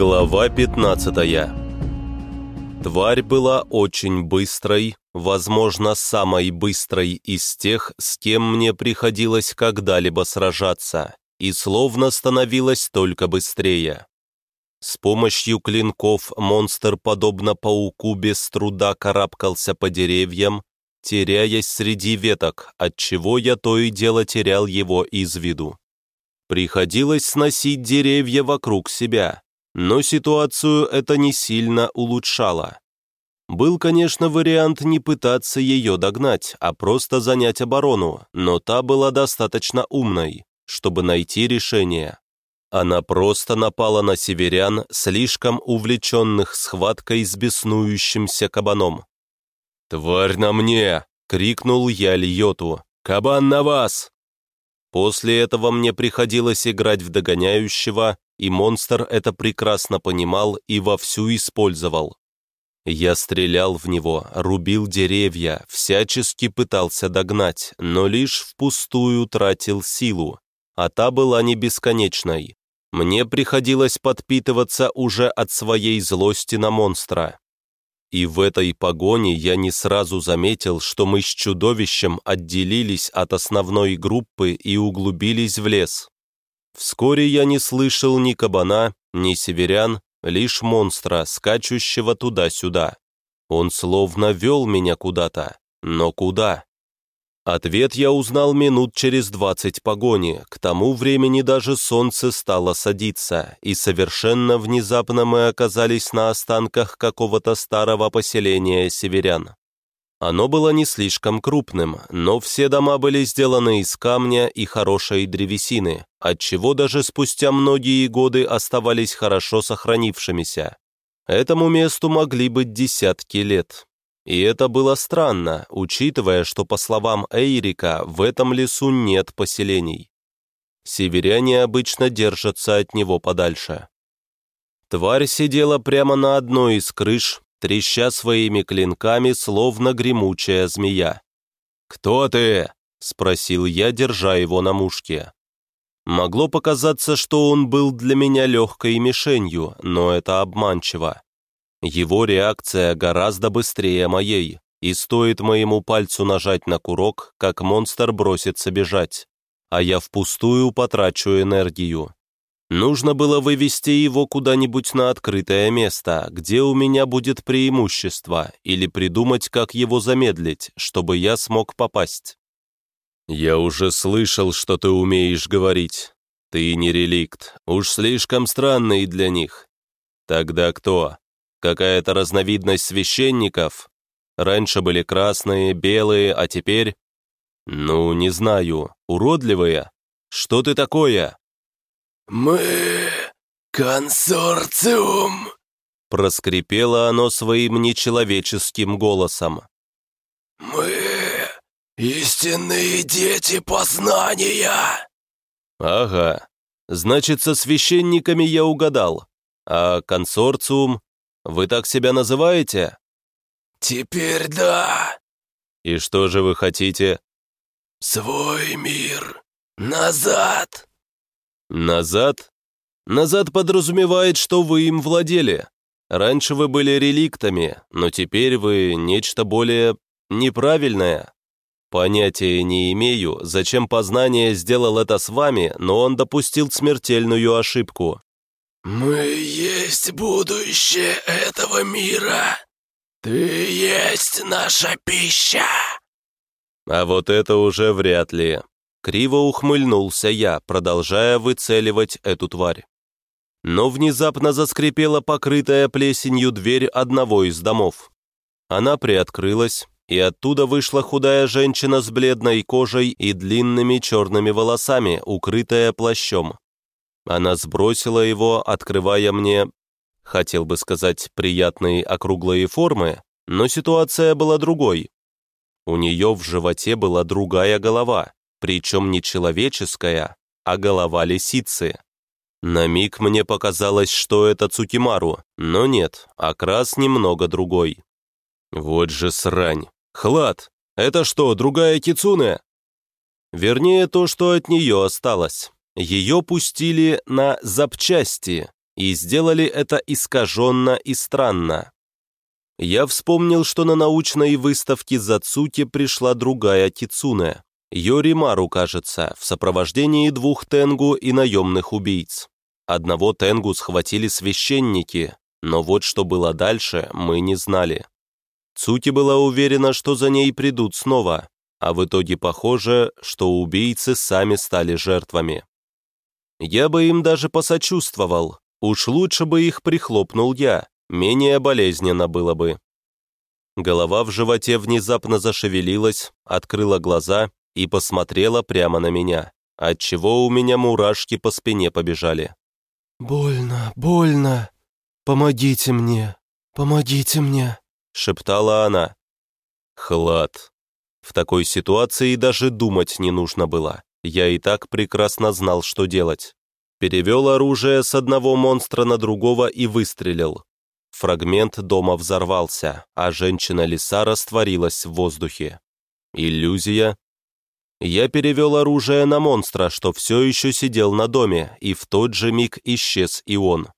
Глава 15 Тварь была очень быстрой, возможно, самой быстрой из тех, с кем мне приходилось когда-либо сражаться, и словно становилась только быстрее. С помощью клинков монстр, подобно пауку, без труда карабкался по деревьям, теряясь среди веток, отчего я то и дело терял его из виду. Приходилось сносить деревья вокруг себя, но ситуацию это не сильно улучшало. Был, конечно, вариант не пытаться ее догнать, а просто занять оборону, но та была достаточно умной, чтобы найти решение. Она просто напала на северян, слишком увлеченных схваткой с беснующимся кабаном. «Тварь на мне!» — крикнул я Льоту. «Кабан на вас!» После этого мне приходилось играть в догоняющего, и монстр это прекрасно понимал и вовсю использовал. Я стрелял в него, рубил деревья, всячески пытался догнать, но лишь впустую тратил силу, а та была не бесконечной. Мне приходилось подпитываться уже от своей злости на монстра. И в этой погоне я не сразу заметил, что мы с чудовищем отделились от основной группы и углубились в лес. Вскоре я не слышал ни кабана, ни северян, лишь монстра, скачущего туда-сюда. Он словно вел меня куда-то. Но куда? Ответ я узнал минут через двадцать погони. К тому времени даже солнце стало садиться, и совершенно внезапно мы оказались на останках какого-то старого поселения северян. Оно было не слишком крупным, но все дома были сделаны из камня и хорошей древесины, отчего даже спустя многие годы оставались хорошо сохранившимися. Этому месту могли быть десятки лет. И это было странно, учитывая, что, по словам Эйрика, в этом лесу нет поселений. Северяне обычно держатся от него подальше. Тварь сидела прямо на одной из крыш, треща своими клинками, словно гремучая змея. «Кто ты?» — спросил я, держа его на мушке. Могло показаться, что он был для меня легкой мишенью, но это обманчиво. Его реакция гораздо быстрее моей, и стоит моему пальцу нажать на курок, как монстр бросится бежать, а я впустую потрачу энергию. Нужно было вывести его куда-нибудь на открытое место, где у меня будет преимущество, или придумать, как его замедлить, чтобы я смог попасть. «Я уже слышал, что ты умеешь говорить. Ты не реликт, уж слишком странный для них. Тогда кто? Какая-то разновидность священников? Раньше были красные, белые, а теперь... Ну, не знаю, уродливые? Что ты такое?» «Мы консорциум!» Проскрипело оно своим нечеловеческим голосом. «Мы истинные дети познания!» «Ага, значит, со священниками я угадал. А консорциум? Вы так себя называете?» «Теперь да». «И что же вы хотите?» «Свой мир. Назад!» «Назад?» «Назад подразумевает, что вы им владели. Раньше вы были реликтами, но теперь вы нечто более неправильное. Понятия не имею, зачем познание сделал это с вами, но он допустил смертельную ошибку». «Мы есть будущее этого мира. Ты есть наша пища». А вот это уже вряд ли. Криво ухмыльнулся я, продолжая выцеливать эту тварь. Но внезапно заскрипела покрытая плесенью дверь одного из домов. Она приоткрылась, и оттуда вышла худая женщина с бледной кожей и длинными черными волосами, укрытая плащом. Она сбросила его, открывая мне, хотел бы сказать, приятные округлые формы, но ситуация была другой. У нее в животе была другая голова, причем не человеческая, а голова лисицы. На миг мне показалось, что это Цукимару, но нет, окрас немного другой. Вот же срань. Хлад, это что, другая Кицуне? Вернее, то, что от нее осталось. Ее пустили на запчасти, И сделали это искаженно и странно. Я вспомнил, что на научной выставке Зацуки пришла другая Кицуне, Йоримару, кажется, в сопровождении двух тенгу и наемных убийц. Одного тенгу схватили священники, но вот что было дальше, мы не знали. Цуки была уверена, что за ней придут снова, а в итоге похоже, что убийцы сами стали жертвами. Я бы им даже посочувствовал, уж лучше бы их прихлопнул я, менее болезненно было бы. Голова в животе внезапно зашевелилась, открыла глаза и посмотрела прямо на меня, отчего у меня мурашки по спине побежали. «Больно, больно. Помогите мне, помогите мне», — шептала она. Хлад. В такой ситуации даже думать не нужно было. Я и так прекрасно знал, что делать. Перевел оружие с одного монстра на другого и выстрелил. Фрагмент дома взорвался, а женщина-лиса растворилась в воздухе. Иллюзия? Я перевел оружие на монстра, что все еще сидел на доме, и в тот же миг исчез и он.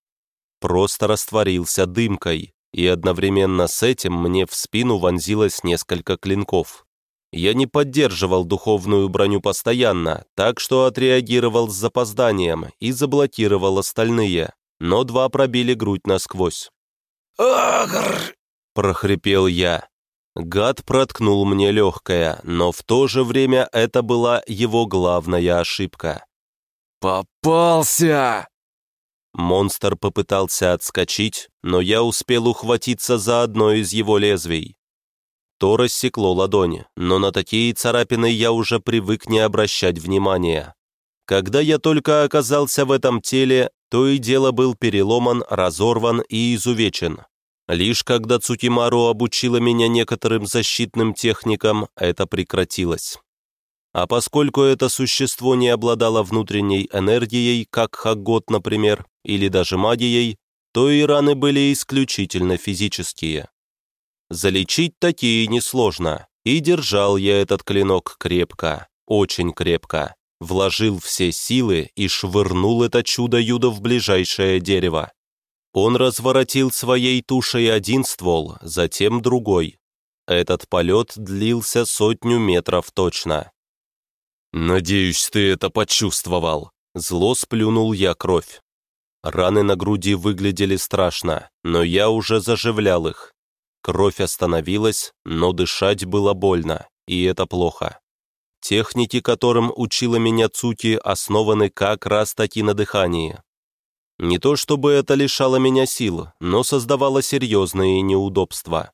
Просто растворился дымкой, и одновременно с этим мне в спину вонзилось несколько клинков. Я не поддерживал духовную броню постоянно, так что отреагировал с запозданием и заблокировал остальные, но два пробили грудь насквозь. «Агр!» – прохрипел я. Гад проткнул мне легкое, но в то же время это была его главная ошибка. «Попался!» Монстр попытался отскочить, но я успел ухватиться за одно из его лезвий. То рассекло ладони, но на такие царапины я уже привык не обращать внимания. Когда я только оказался в этом теле, то и дело был переломан, разорван и изувечен. Лишь когда Цукимару обучила меня некоторым защитным техникам, это прекратилось. А поскольку это существо не обладало внутренней энергией, как Хаггот, например, или даже магией, то и раны были исключительно физические. Залечить такие несложно, и держал я этот клинок крепко, очень крепко, вложил все силы и швырнул это чудо-юдо в ближайшее дерево. Он разворотил своей тушей один ствол, затем другой. Этот полет длился сотню метров точно. «Надеюсь, ты это почувствовал», — зло сплюнул я кровь. Раны на груди выглядели страшно, но я уже заживлял их. Кровь остановилась, но дышать было больно, и это плохо. Техники, которым учила меня Цуки, основаны как раз-таки на дыхании. Не то чтобы это лишало меня сил, но создавало серьезные неудобства.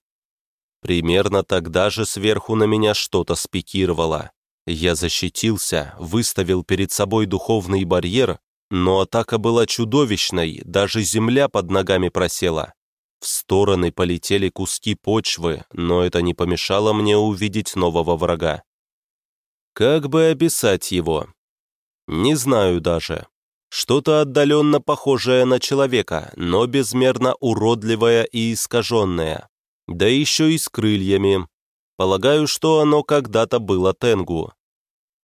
Примерно тогда же сверху на меня что-то спикировало. Я защитился, выставил перед собой духовный барьер, но атака была чудовищной, даже земля под ногами просела. В стороны полетели куски почвы, но это не помешало мне увидеть нового врага. Как бы описать его? Не знаю даже. Что-то отдаленно похожее на человека, но безмерно уродливое и искаженное. Да еще и с крыльями. Полагаю, что оно когда-то было Тенгу.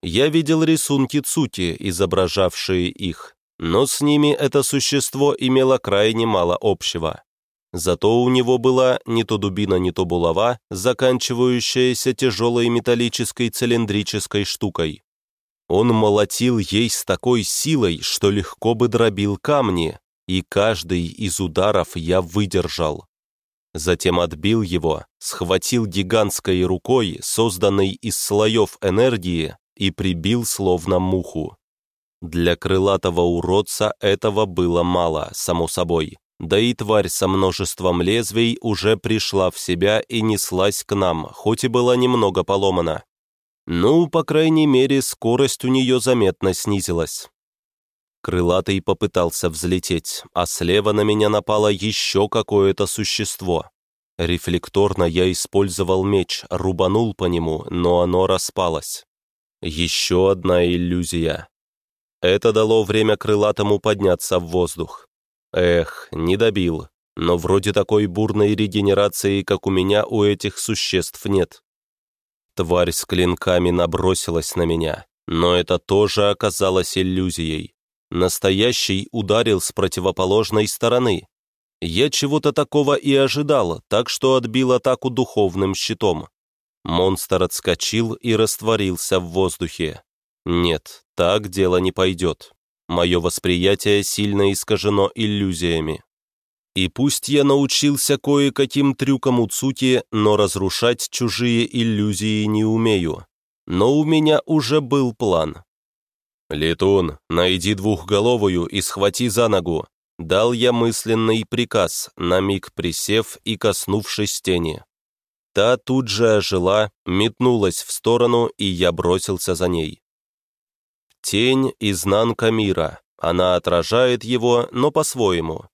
Я видел рисунки Цути, изображавшие их, но с ними это существо имело крайне мало общего. Зато у него была не то дубина, не то булава, заканчивающаяся тяжелой металлической цилиндрической штукой. Он молотил ей с такой силой, что легко бы дробил камни, и каждый из ударов я выдержал. Затем отбил его, схватил гигантской рукой, созданной из слоев энергии, и прибил словно муху. Для крылатого уродца этого было мало, само собой. Да и тварь со множеством лезвий уже пришла в себя и неслась к нам, хоть и была немного поломана. Ну, по крайней мере, скорость у нее заметно снизилась. Крылатый попытался взлететь, а слева на меня напало еще какое-то существо. Рефлекторно я использовал меч, рубанул по нему, но оно распалось. Еще одна иллюзия. Это дало время крылатому подняться в воздух. Эх, не добил, но вроде такой бурной регенерации, как у меня, у этих существ нет. Тварь с клинками набросилась на меня, но это тоже оказалось иллюзией. Настоящий ударил с противоположной стороны. Я чего-то такого и ожидал, так что отбил атаку духовным щитом. Монстр отскочил и растворился в воздухе. Нет, так дело не пойдет. Мое восприятие сильно искажено иллюзиями. И пусть я научился кое-каким трюкам у Цуки, но разрушать чужие иллюзии не умею. Но у меня уже был план. «Летун, найди двухголовую и схвати за ногу», дал я мысленный приказ, на миг присев и коснувшись тени. Та тут же ожила, метнулась в сторону, и я бросился за ней. Тень – изнанка мира, она отражает его, но по-своему.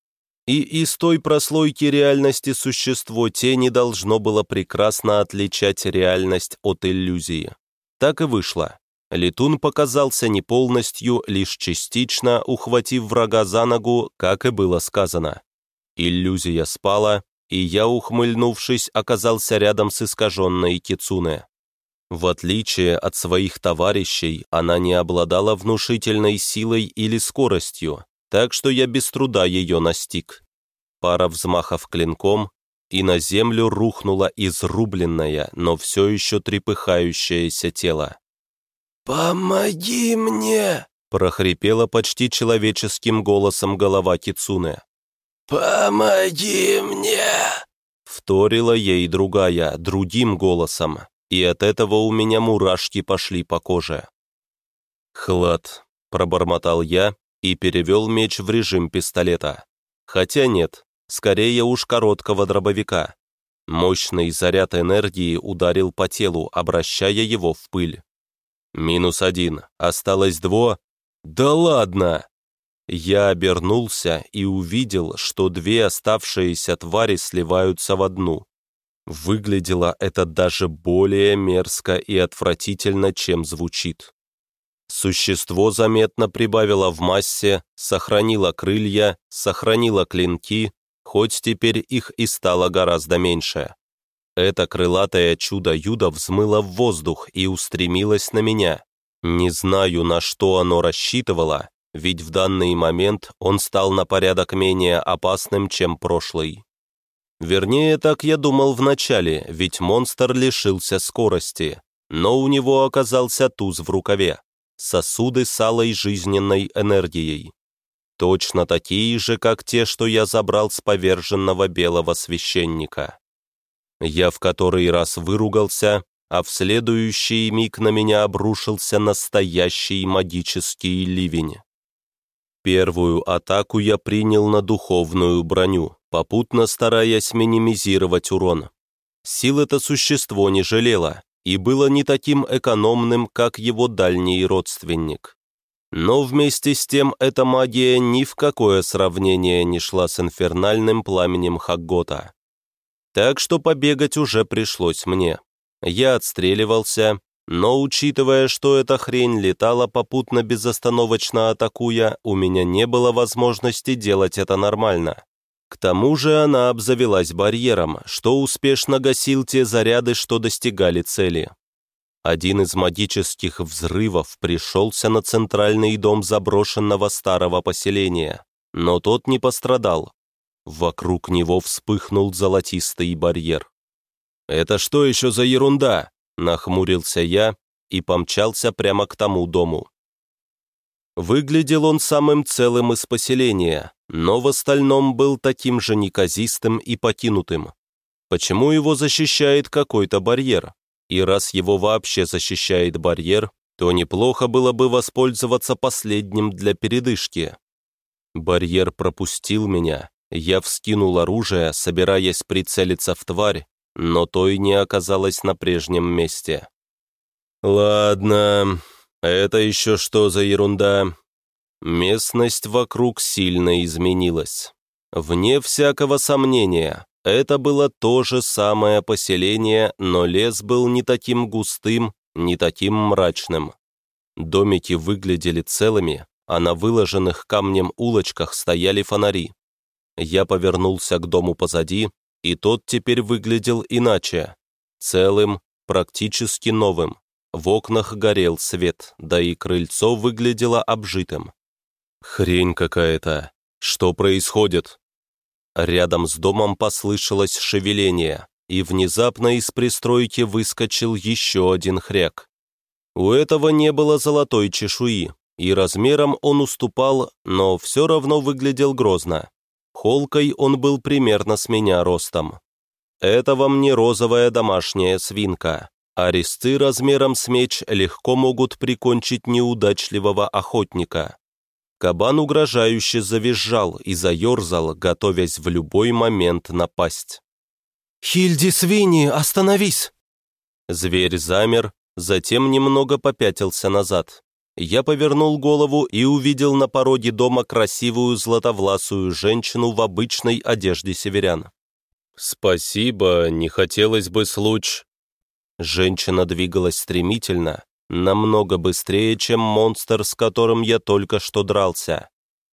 И из той прослойки реальности существо тени должно было прекрасно отличать реальность от иллюзии. Так и вышло. Летун показался не полностью, лишь частично, ухватив врага за ногу, как и было сказано. Иллюзия спала, и я, ухмыльнувшись, оказался рядом с искаженной Кицуне. В отличие от своих товарищей, она не обладала внушительной силой или скоростью, так что я без труда ее настиг. Пара взмахов клинком, и на землю рухнуло изрубленное, но все еще трепыхающееся тело. «Помоги мне!» — прохрипела почти человеческим голосом голова Кицуне. «Помоги мне!» — вторила ей другая, другим голосом, и от этого у меня мурашки пошли по коже. «Хлад», — пробормотал я и перевел меч в режим пистолета. Хотя нет, скорее уж короткого дробовика. Мощный заряд энергии ударил по телу, обращая его в пыль. Минус один. Осталось дво. Да ладно! Я обернулся и увидел, что две оставшиеся твари сливаются в одну. Выглядело это даже более мерзко и отвратительно, чем звучит. Существо заметно прибавило в массе, сохранило крылья, сохранило клинки, хоть теперь их и стало гораздо меньше. Это крылатое чудо-юдо взмыло в воздух и устремилось на меня. Не знаю, на что оно рассчитывало, ведь в данный момент он стал на порядок менее опасным, чем прошлый. Вернее, так я думал вначале, ведь монстр лишился скорости, но у него оказался туз в рукаве, сосуды с алой жизненной энергией. Точно такие же, как те, что я забрал с поверженного белого священника. Я в который раз выругался, а в следующий миг на меня обрушился настоящий магический ливень. Первую атаку я принял на духовную броню, попутно стараясь минимизировать урон. Сил это существо не жалело и было не таким экономным, как его дальний родственник. Но вместе с тем эта магия ни в какое сравнение не шла с инфернальным пламенем Хаггота. Так что побегать уже пришлось мне. Я отстреливался, но учитывая, что эта хрень летала попутно безостановочно атакуя, у меня не было возможности делать это нормально. К тому же она обзавелась барьером, что успешно гасил те заряды, что достигали цели. Один из магических взрывов пришелся на центральный дом заброшенного старого поселения, но тот не пострадал, Вокруг него вспыхнул золотистый барьер. «Это что еще за ерунда?» – нахмурился я и помчался прямо к тому дому. Выглядел он самым целым из поселения, но в остальном был таким же неказистым и покинутым. Почему его защищает какой-то барьер? И раз его вообще защищает барьер, то неплохо было бы воспользоваться последним для передышки. Барьер пропустил меня, я вскинул оружие, собираясь прицелиться в тварь, но то и не оказалось на прежнем месте. «Ладно, это еще что за ерунда?» Местность вокруг сильно изменилась. Вне всякого сомнения, это было то же самое поселение, но лес был не таким густым, не таким мрачным. Домики выглядели целыми, а на выложенных камнем улочках стояли фонари. Я повернулся к дому позади, и тот теперь выглядел иначе. Целым, практически новым. В окнах горел свет, да и крыльцо выглядело обжитым. Хрень какая-то. Что происходит? Рядом с домом послышалось шевеление, и внезапно из пристройки выскочил еще один хряк. У этого не было золотой чешуи, и размером он уступал, но все равно выглядел грозно. Холкой он был примерно с меня ростом. Это вам не розовая домашняя свинка, а резцы размером с меч легко могут прикончить неудачливого охотника. Кабан угрожающе завизжал и заерзал, готовясь в любой момент напасть. «Хильди Свиньи, остановись!» Зверь замер, затем немного попятился назад. Я повернул голову и увидел на пороге дома красивую златовласую женщину в обычной одежде северян. «Спасибо, не хотелось бы случ...» Женщина двигалась стремительно, намного быстрее, чем монстр, с которым я только что дрался.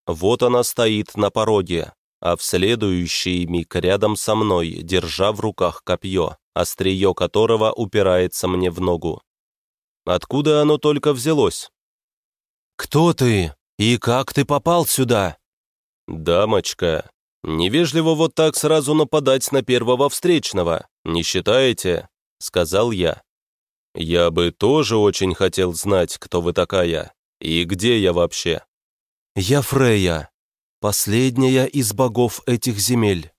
Вот она стоит на пороге, а в следующий миг рядом со мной, держа в руках копье, острие которого упирается мне в ногу. Откуда оно только взялось? «Кто ты? И как ты попал сюда?» «Дамочка, невежливо вот так сразу нападать на первого встречного, не считаете?» — сказал я. «Я бы тоже очень хотел знать, кто вы такая и где я вообще». «Я Фрея, последняя из богов этих земель.